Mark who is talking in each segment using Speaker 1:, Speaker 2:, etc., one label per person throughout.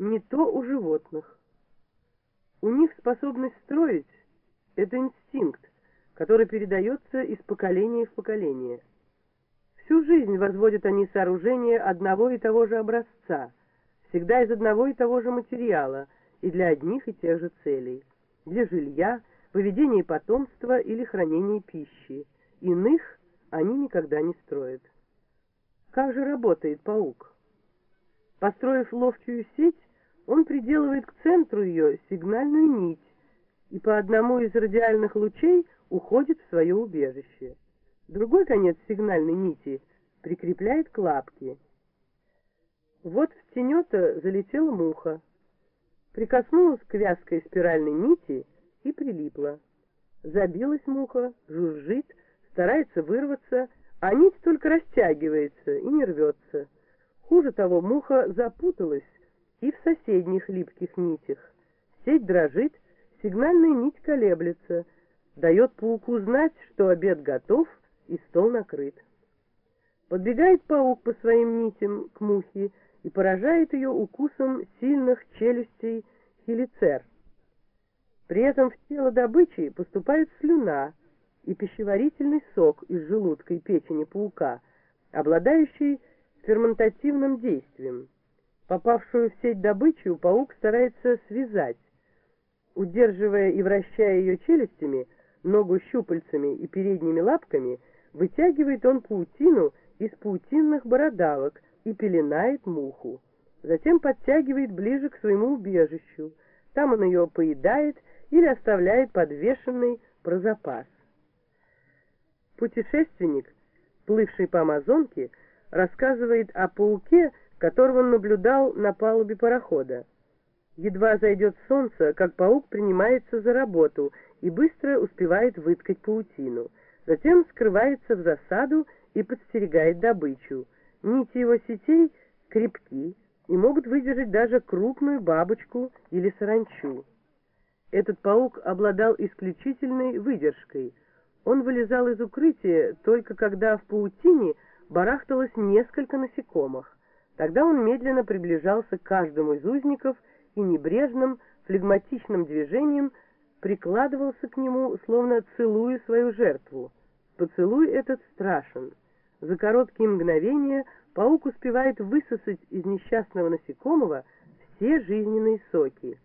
Speaker 1: Не то у животных. У них способность строить – это инстинкт, который передается из поколения в поколение. Всю жизнь возводят они сооружения одного и того же образца, всегда из одного и того же материала и для одних и тех же целей – для жилья, выведения потомства или хранения пищи. Иных они никогда не строят. Как же работает паук? Построив ловчую сеть, он приделывает к центру ее сигнальную нить и по одному из радиальных лучей уходит в свое убежище. Другой конец сигнальной нити прикрепляет к лапке. Вот в тенета залетела муха прикоснулась к вязкой спиральной нити и прилипла. Забилась муха, жужжит, старается вырваться, а нить только растягивается и не рвется. Хуже того, муха запуталась и в соседних липких нитях. Сеть дрожит, сигнальная нить колеблется, дает пауку знать, что обед готов и стол накрыт. Подбегает паук по своим нитям к мухе и поражает ее укусом сильных челюстей хелицер. При этом в тело добычи поступает слюна и пищеварительный сок из желудка и печени паука, обладающий ферментативным действием. Попавшую в сеть добычу паук старается связать. Удерживая и вращая ее челюстями, ногу щупальцами и передними лапками, вытягивает он паутину из паутинных бородавок и пеленает муху. Затем подтягивает ближе к своему убежищу. Там он ее поедает или оставляет подвешенной про запас. Путешественник, плывший по Амазонке, рассказывает о пауке, которого он наблюдал на палубе парохода. Едва зайдет солнце, как паук принимается за работу и быстро успевает выткать паутину. Затем скрывается в засаду и подстерегает добычу. Нити его сетей крепки и могут выдержать даже крупную бабочку или саранчу. Этот паук обладал исключительной выдержкой. Он вылезал из укрытия только когда в паутине барахталось несколько насекомых. Тогда он медленно приближался к каждому из узников и небрежным, флегматичным движением прикладывался к нему, словно целуя свою жертву. Поцелуй этот страшен. За короткие мгновения паук успевает высосать из несчастного насекомого все жизненные соки.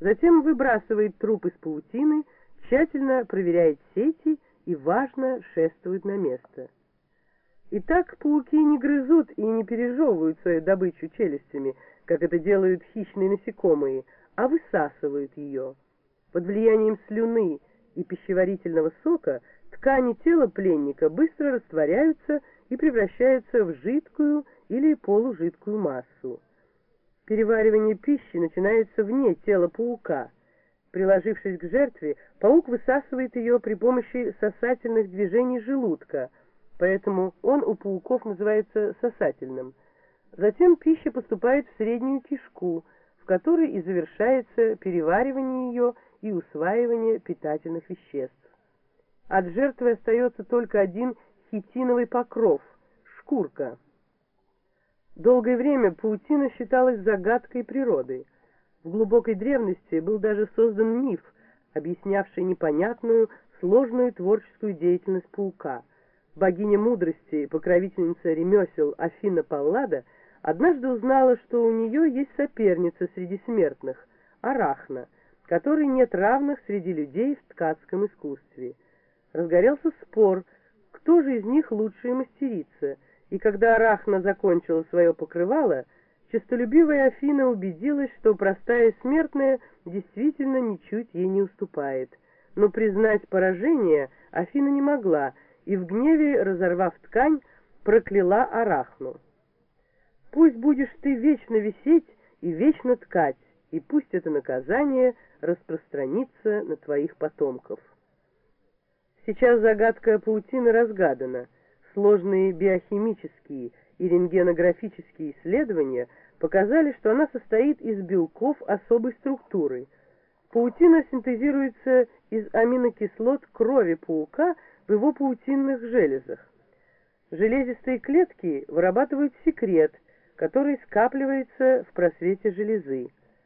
Speaker 1: Затем выбрасывает труп из паутины, тщательно проверяет сети и, важно, шествует на место. Итак, пауки не грызут и не пережевывают свою добычу челюстями, как это делают хищные насекомые, а высасывают ее. Под влиянием слюны и пищеварительного сока ткани тела пленника быстро растворяются и превращаются в жидкую или полужидкую массу. Переваривание пищи начинается вне тела паука. Приложившись к жертве, паук высасывает ее при помощи сосательных движений желудка, поэтому он у пауков называется сосательным. Затем пища поступает в среднюю кишку, в которой и завершается переваривание ее и усваивание питательных веществ. От жертвы остается только один хитиновый покров, шкурка. Долгое время паутина считалась загадкой природы. В глубокой древности был даже создан миф, объяснявший непонятную, сложную творческую деятельность паука. Богиня мудрости, покровительница ремесел Афина Паллада, однажды узнала, что у нее есть соперница среди смертных, Арахна, которой нет равных среди людей в ткацком искусстве. Разгорелся спор – кто же из них лучшая мастерица, и когда Арахна закончила свое покрывало, честолюбивая Афина убедилась, что простая смертная действительно ничуть ей не уступает. Но признать поражение Афина не могла, и в гневе, разорвав ткань, прокляла Арахну. «Пусть будешь ты вечно висеть и вечно ткать, и пусть это наказание распространится на твоих потомков». Сейчас загадка паутины разгадана. Сложные биохимические и рентгенографические исследования показали, что она состоит из белков особой структуры. Паутина синтезируется из аминокислот крови паука в его паутинных железах. Железистые клетки вырабатывают секрет, который скапливается в просвете железы.